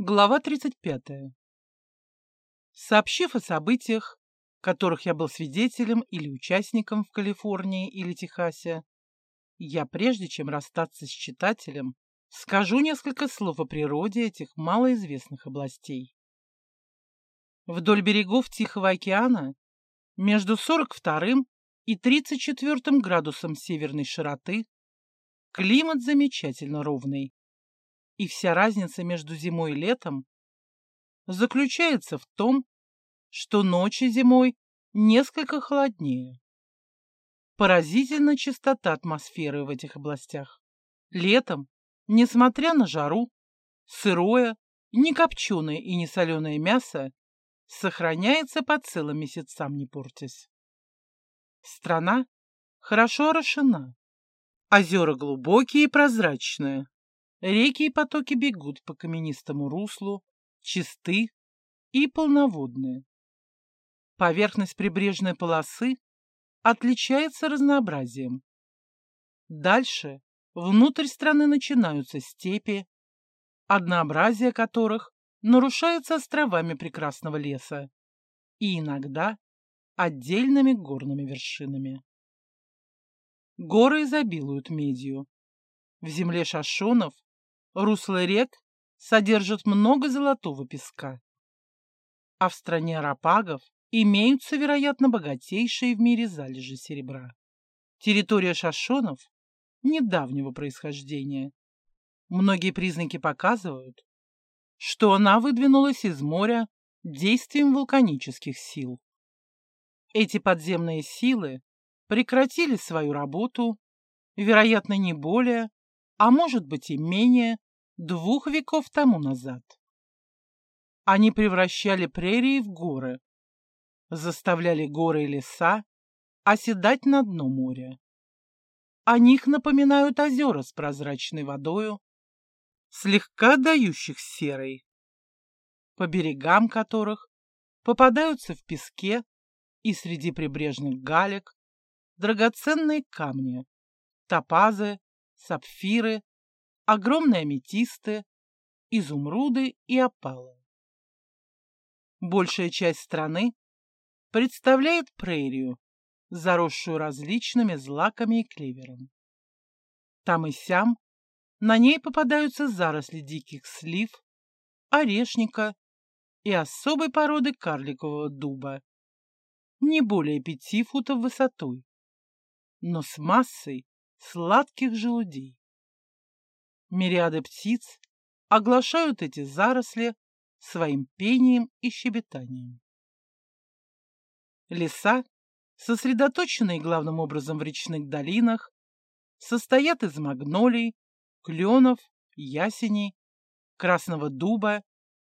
Глава 35. Сообщив о событиях, которых я был свидетелем или участником в Калифорнии или Техасе, я, прежде чем расстаться с читателем, скажу несколько слов о природе этих малоизвестных областей. Вдоль берегов Тихого океана, между 42 и 34 градусом северной широты, климат замечательно ровный и вся разница между зимой и летом заключается в том, что ночи зимой несколько холоднее. Поразительна чистота атмосферы в этих областях. Летом, несмотря на жару, сырое, не копченое и не соленое мясо сохраняется по целым месяцам, не портясь. Страна хорошо орошена. Озера глубокие и прозрачные. Реки и потоки бегут по каменистому руслу, чисты и полноводные. Поверхность прибрежной полосы отличается разнообразием. Дальше внутрь страны начинаются степи, однообразие которых нарушается островами прекрасного леса и иногда отдельными горными вершинами. Горы изобилуют медью. В земле шашонов Русло рек содержат много золотого песка. А в стране арапагов имеются, вероятно, богатейшие в мире залежи серебра. Территория шашонов недавнего происхождения. Многие признаки показывают, что она выдвинулась из моря действием вулканических сил. Эти подземные силы прекратили свою работу, вероятно, не более, а может быть и менее, двух веков тому назад. Они превращали прерии в горы, заставляли горы и леса оседать на дно моря. О них напоминают озера с прозрачной водою, слегка дающих серой, по берегам которых попадаются в песке и среди прибрежных галек драгоценные камни, топазы, сапфиры, огромные аметисты, изумруды и опалы. Большая часть страны представляет прерию, заросшую различными злаками и клевером. Там и сям на ней попадаются заросли диких слив, орешника и особой породы карликового дуба, не более пяти футов высотой, но с массой сладких желудей. Мириады птиц оглашают эти заросли своим пением и щебетанием. Леса, сосредоточенные главным образом в речных долинах, состоят из магнолий, кленов, ясеней, красного дуба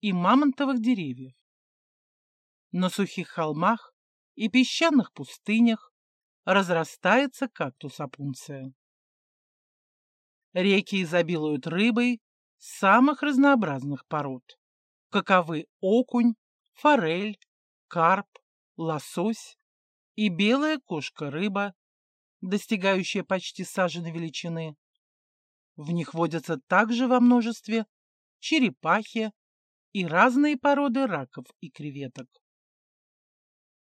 и мамонтовых деревьев. На сухих холмах и песчаных пустынях разрастается кактус опунция. Реки изобилуют рыбой самых разнообразных пород, каковы окунь, форель, карп, лосось и белая кошка-рыба, достигающая почти саженой величины. В них водятся также во множестве черепахи и разные породы раков и креветок.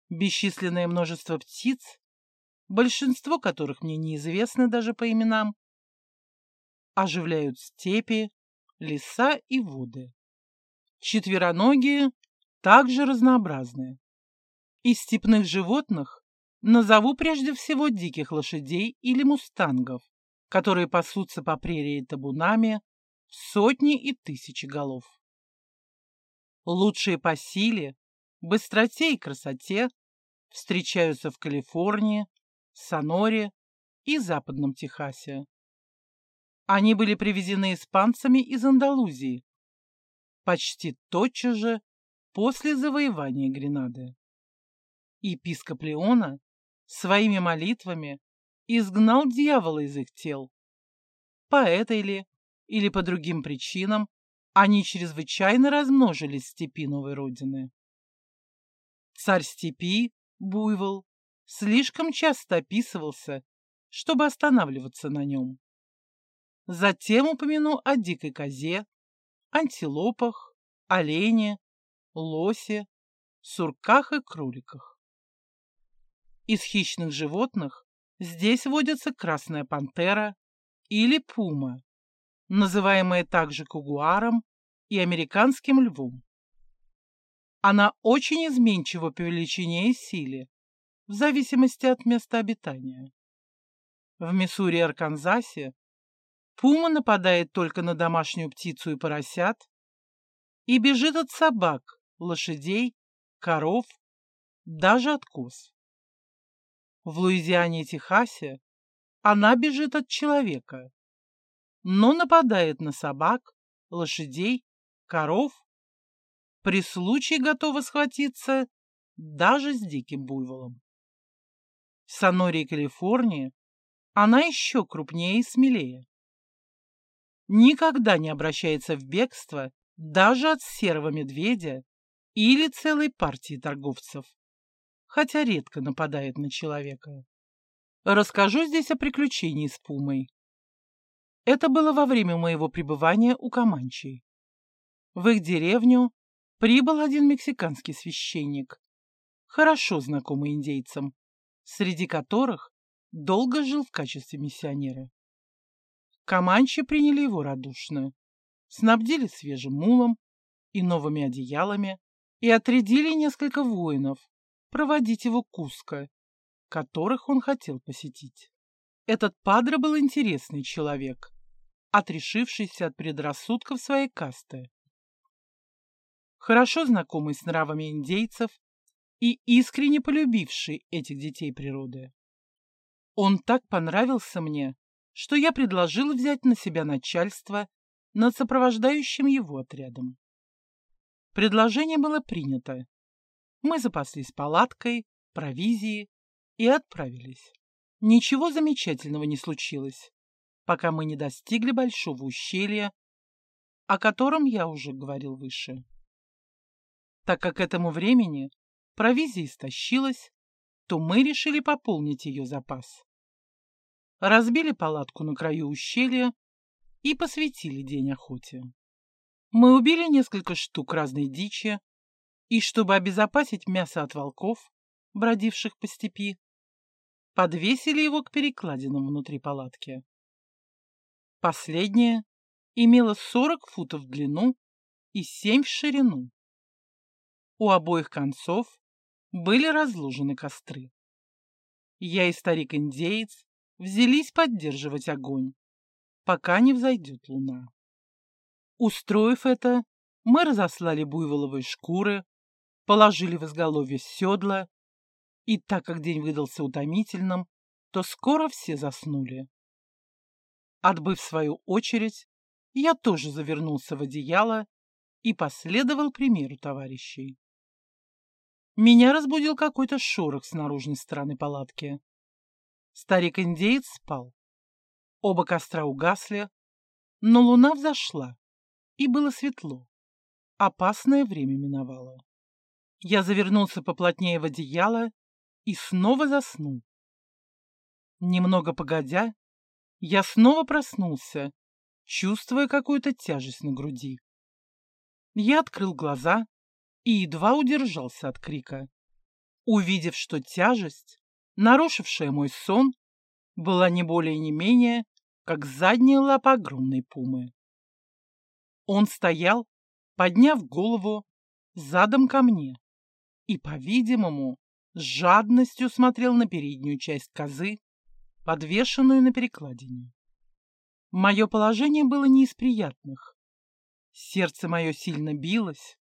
Бесчисленное множество птиц, большинство которых мне неизвестны даже по именам, оживляют степи, леса и воды. Четвероногие также разнообразные. Из степных животных назову прежде всего диких лошадей или мустангов, которые пасутся по прерии табунами сотни и тысячи голов. Лучшие по силе, быстроте и красоте встречаются в Калифорнии, Соноре и Западном Техасе. Они были привезены испанцами из Андалузии почти тотчас же после завоевания Гренады. Епископ Леона своими молитвами изгнал дьявола из их тел. По этой ли или по другим причинам они чрезвычайно размножились в степи новой родины. Царь степи, Буйвол, слишком часто описывался, чтобы останавливаться на нем. Затем упомяну о дикой козе, антилопах, олене, лосе, сурках и кроликах. Из хищных животных здесь водятся красная пантера или пума, называемая также кугуаром и американским львом. Она очень изменчива по величине и силе, в зависимости от места обитания. В Миссури и Арканзасе пума нападает только на домашнюю птицу и поросят и бежит от собак, лошадей, коров, даже от коз. В Луизиане и Техасе она бежит от человека, но нападает на собак, лошадей, коров, при случае готова схватиться даже с диким буйволом. В Соноре и Калифорнии она еще крупнее и смелее. Никогда не обращается в бегство даже от серого медведя или целой партии торговцев, хотя редко нападает на человека. Расскажу здесь о приключении с пумой. Это было во время моего пребывания у Каманчей. В их деревню прибыл один мексиканский священник, хорошо знакомый индейцам, среди которых долго жил в качестве миссионера. Каманчи приняли его радушно, снабдили свежим мулом и новыми одеялами и отрядили несколько воинов проводить его Куско, которых он хотел посетить. Этот падре был интересный человек, отрешившийся от предрассудков своей касты хорошо знакомый с нравами индейцев и искренне полюбивший этих детей природы. Он так понравился мне, что я предложил взять на себя начальство над сопровождающим его отрядом. Предложение было принято. Мы запаслись палаткой, провизией и отправились. Ничего замечательного не случилось, пока мы не достигли большого ущелья, о котором я уже говорил выше. Так как к этому времени провизия истощилась, то мы решили пополнить ее запас. Разбили палатку на краю ущелья и посвятили день охоте. Мы убили несколько штук разной дичи, и чтобы обезопасить мясо от волков, бродивших по степи, подвесили его к перекладинам внутри палатки. Последняя имела 40 футов в длину и 7 в ширину. У обоих концов были разложены костры. Я и старик-индеец взялись поддерживать огонь, пока не взойдет луна. Устроив это, мы разослали буйволовые шкуры, положили в изголовье седла, и так как день выдался утомительным, то скоро все заснули. Отбыв свою очередь, я тоже завернулся в одеяло и последовал примеру товарищей. Меня разбудил какой-то шорох с наружной стороны палатки. Старик-индеец спал. Оба костра угасли, но луна взошла, и было светло. Опасное время миновало. Я завернулся поплотнее в одеяло и снова заснул. Немного погодя, я снова проснулся, чувствуя какую-то тяжесть на груди. Я открыл глаза и едва удержался от крика. Увидев, что тяжесть, нарушившая мой сон, была не более не менее, как задняя лапа огромной пумы. Он стоял, подняв голову задом ко мне и, по-видимому, с жадностью смотрел на переднюю часть козы, подвешенную на перекладине. Мое положение было не из приятных. Сердце мое сильно билось,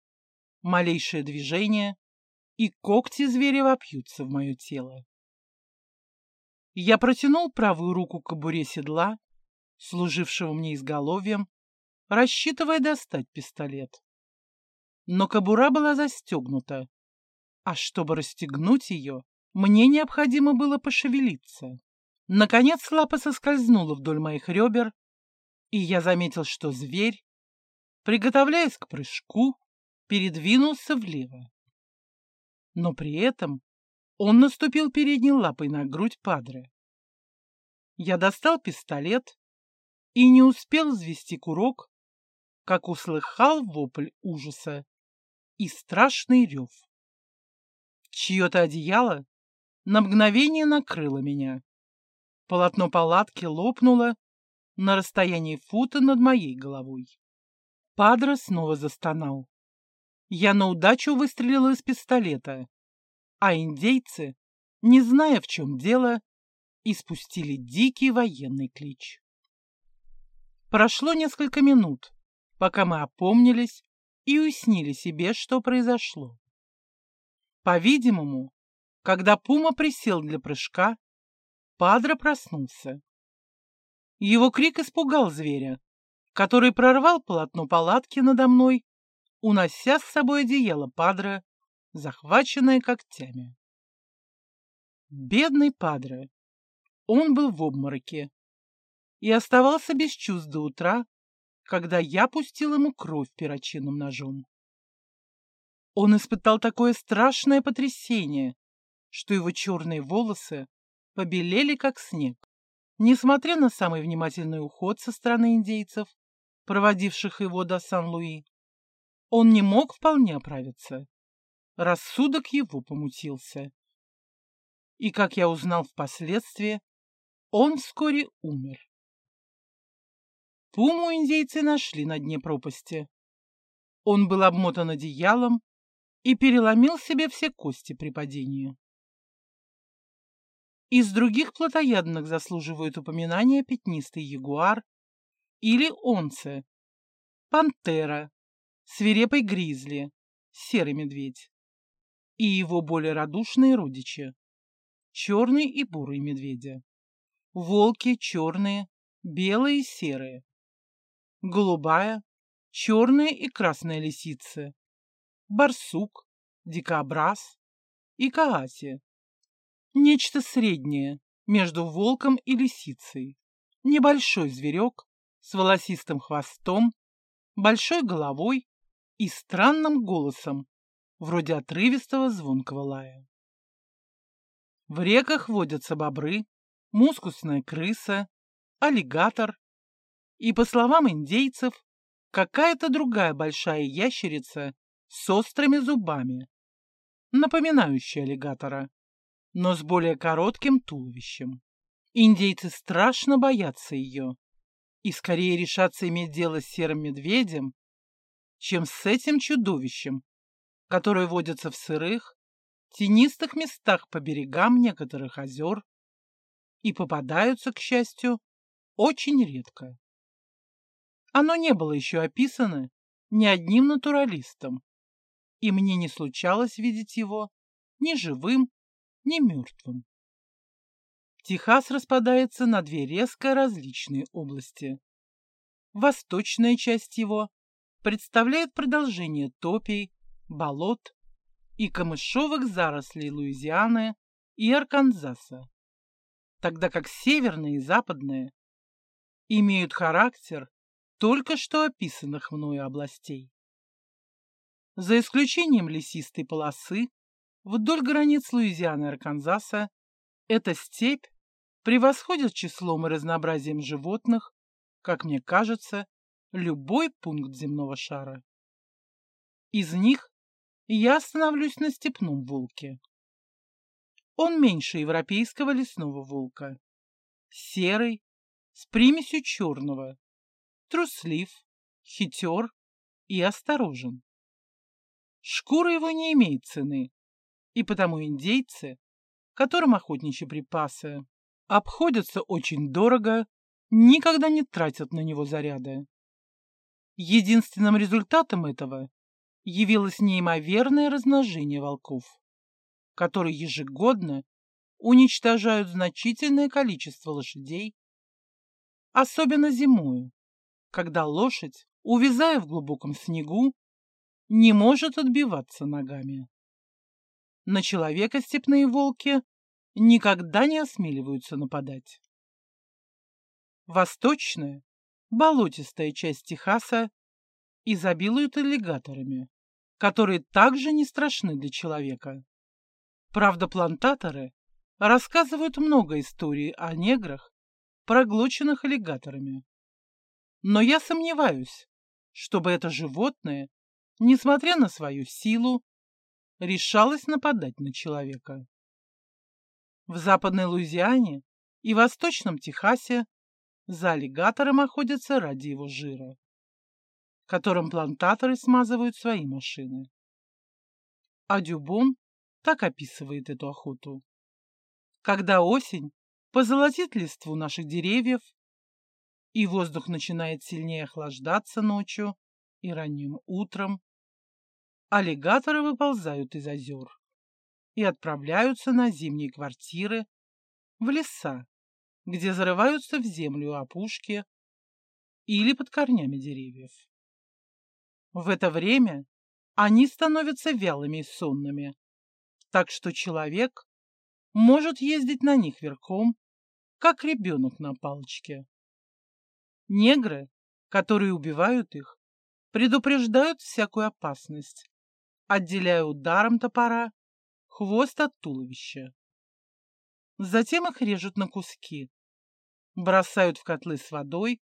малейшее движение, и когти зверя вопьются в мое тело. Я протянул правую руку к кобуре седла, служившего мне изголовьем, рассчитывая достать пистолет. Но кобура была застегнута, а чтобы расстегнуть ее, мне необходимо было пошевелиться. Наконец лапа соскользнула вдоль моих ребер, и я заметил, что зверь, приготовляясь к прыжку, передвинулся влево. Но при этом он наступил передней лапой на грудь Падре. Я достал пистолет и не успел взвести курок, как услыхал вопль ужаса и страшный рев. Чье-то одеяло на мгновение накрыло меня. Полотно палатки лопнуло на расстоянии фута над моей головой. Падре снова застонал. Я на удачу выстрелила из пистолета, а индейцы, не зная, в чем дело, испустили дикий военный клич. Прошло несколько минут, пока мы опомнились и уяснили себе, что произошло. По-видимому, когда Пума присел для прыжка, Падре проснулся. Его крик испугал зверя, который прорвал полотно палатки надо мной, унося с собой одеяло Падре, захваченное когтями. Бедный Падре! Он был в обмороке и оставался без чувств до утра, когда я пустил ему кровь перочинным ножом. Он испытал такое страшное потрясение, что его черные волосы побелели, как снег. Несмотря на самый внимательный уход со стороны индейцев, проводивших его до Сан-Луи, он не мог вполне оправиться. Рассудок его помутился. И, как я узнал впоследствии, он вскоре умер. Пуму индейцы нашли на дне пропасти. Он был обмотан одеялом и переломил себе все кости при падении. Из других плотоядных заслуживают упоминания пятнистый ягуар или онце, пантера, свирепый гризли, серый медведь и его более радушные родичи, черный и бурый медведя, волки черные, белые и серые, голубая, черная и красная лисицы, барсук, дикобраз и кааси. Нечто среднее между волком и лисицей. Небольшой зверек с волосистым хвостом, большой головой и странным голосом, вроде отрывистого звонкого лая. В реках водятся бобры, мускусная крыса, аллигатор и, по словам индейцев, какая-то другая большая ящерица с острыми зубами, напоминающая аллигатора, но с более коротким туловищем. Индейцы страшно боятся ее и скорее решатся иметь дело с серым медведем, чем с этим чудовищем, которое водится в сырых, тенистых местах по берегам некоторых озер и попадаются, к счастью, очень редко. Оно не было еще описано ни одним натуралистом, и мне не случалось видеть его ни живым, ни мертвым. Техас распадается на две резко различные области. Восточная часть его представляет продолжение топий, болот и камышовых зарослей Луизианы и Арканзаса, тогда как северная и западная имеют характер только что описанных мною областей. За исключением лесистой полосы, вдоль границ Луизианы и Арканзаса, эта степь превосходит числом и разнообразием животных, как мне кажется, любой пункт земного шара. Из них я остановлюсь на степном волке. Он меньше европейского лесного волка. Серый, с примесью черного, труслив, хитер и осторожен. Шкура его не имеет цены, и потому индейцы, которым охотничьи припасы обходятся очень дорого, никогда не тратят на него заряды. Единственным результатом этого явилось неимоверное размножение волков, которые ежегодно уничтожают значительное количество лошадей, особенно зимою, когда лошадь, увязая в глубоком снегу, не может отбиваться ногами. На человека степные волки никогда не осмеливаются нападать. Восточная, болотистая часть Техаса изобилует аллигаторами, которые также не страшны для человека. Правда, плантаторы рассказывают много историй о неграх, проглоченных аллигаторами. Но я сомневаюсь, чтобы это животное, несмотря на свою силу, решалось нападать на человека. В Западной Луизиане и Восточном Техасе за аллигатором охотятся ради его жира, которым плантаторы смазывают свои машины. А Дюбон так описывает эту охоту. Когда осень позолотит листву наших деревьев, и воздух начинает сильнее охлаждаться ночью и ранним утром, аллигаторы выползают из озер и отправляются на зимние квартиры в леса, где зарываются в землю опушки или под корнями деревьев. В это время они становятся вялыми и сонными, так что человек может ездить на них верхом, как ребенок на палочке. Негры, которые убивают их, предупреждают всякую опасность, отделяя ударом топора хвост от туловища. Затем их режут на куски, бросают в котлы с водой,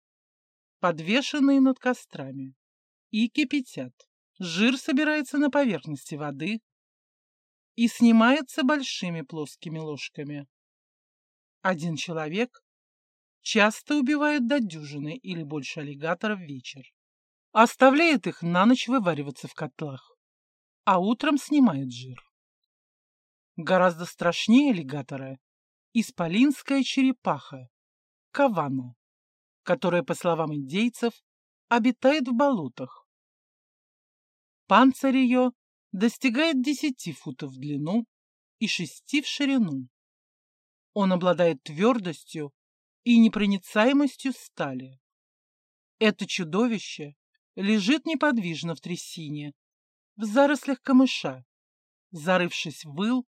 подвешенные над кострами, и кипятят. Жир собирается на поверхности воды и снимается большими плоскими ложками. Один человек часто убивает до дюжины или больше аллигаторов в вечер, оставляет их на ночь вывариваться в котлах, а утром снимает жир. Гораздо страшнее аллигатора исполинская черепаха, кавана, которая, по словам индейцев, обитает в болотах. Панцирь ее достигает 10 футов в длину и 6 в ширину. Он обладает твердостью и непроницаемостью стали. Это чудовище лежит неподвижно в трясине, в зарослях камыша, зарывшись в выл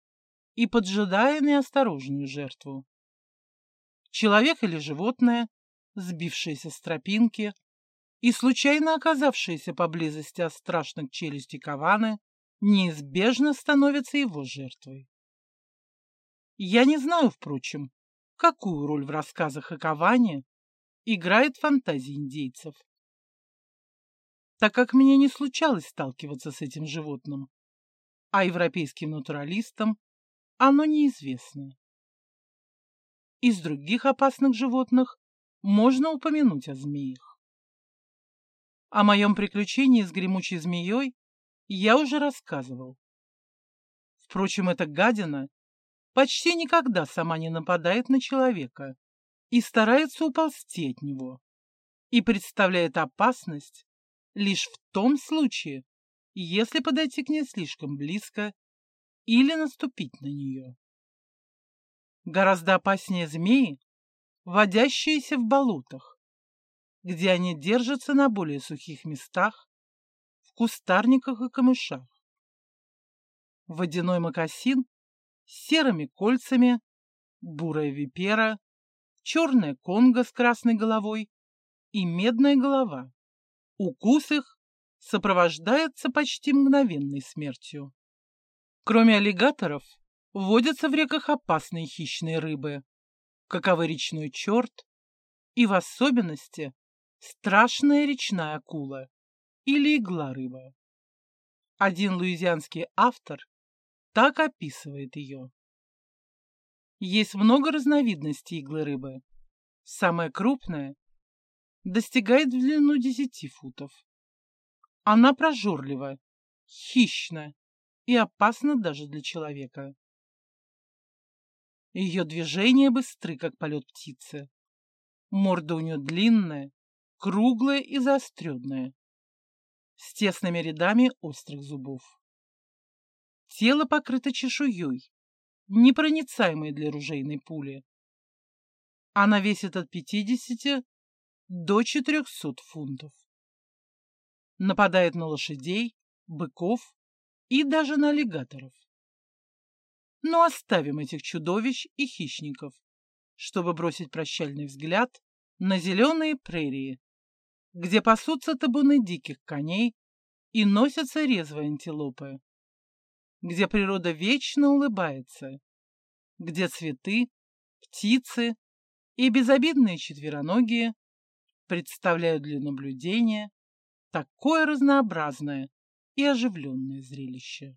и поджидая неосторожную жертву. Человек или животное, сбившееся с тропинки и случайно оказавшееся поблизости от страшных челюстей Каваны, неизбежно становится его жертвой. Я не знаю, впрочем, какую роль в рассказах о Каване играет фантазия индейцев. Так как мне не случалось сталкиваться с этим животным, а европейским натуралистам оно неизвестно. Из других опасных животных можно упомянуть о змеях. О моем приключении с гремучей змеей я уже рассказывал. Впрочем, эта гадина почти никогда сама не нападает на человека и старается уползти от него, и представляет опасность лишь в том случае, если подойти к ней слишком близко или наступить на нее. Гораздо опаснее змеи, водящиеся в болотах, где они держатся на более сухих местах, в кустарниках и камышах. Водяной мокасин с серыми кольцами, бурая випера, черная конга с красной головой и медная голова. Укус их сопровождается почти мгновенной смертью. Кроме аллигаторов, водятся в реках опасные хищные рыбы, каковы речной черт и, в особенности, страшная речная акула или игла рыба. Один луизианский автор так описывает ее. Есть много разновидностей иглы рыбы. Самая крупная достигает в длину 10 футов. Она прожорлива, хищна и опасна даже для человека. Ее движения быстры, как полет птицы. Морда у нее длинная, круглая и заостренная, с тесными рядами острых зубов. Тело покрыто чешуей, непроницаемой для ружейной пули. Она весит от 50 до 400 фунтов. Нападает на лошадей, быков и даже на аллигаторов. Но оставим этих чудовищ и хищников, чтобы бросить прощальный взгляд на зеленые прерии, где пасутся табуны диких коней и носятся резвые антилопы, где природа вечно улыбается, где цветы, птицы и безобидные четвероногие представляют для наблюдения такое разнообразное и оживленное зрелище.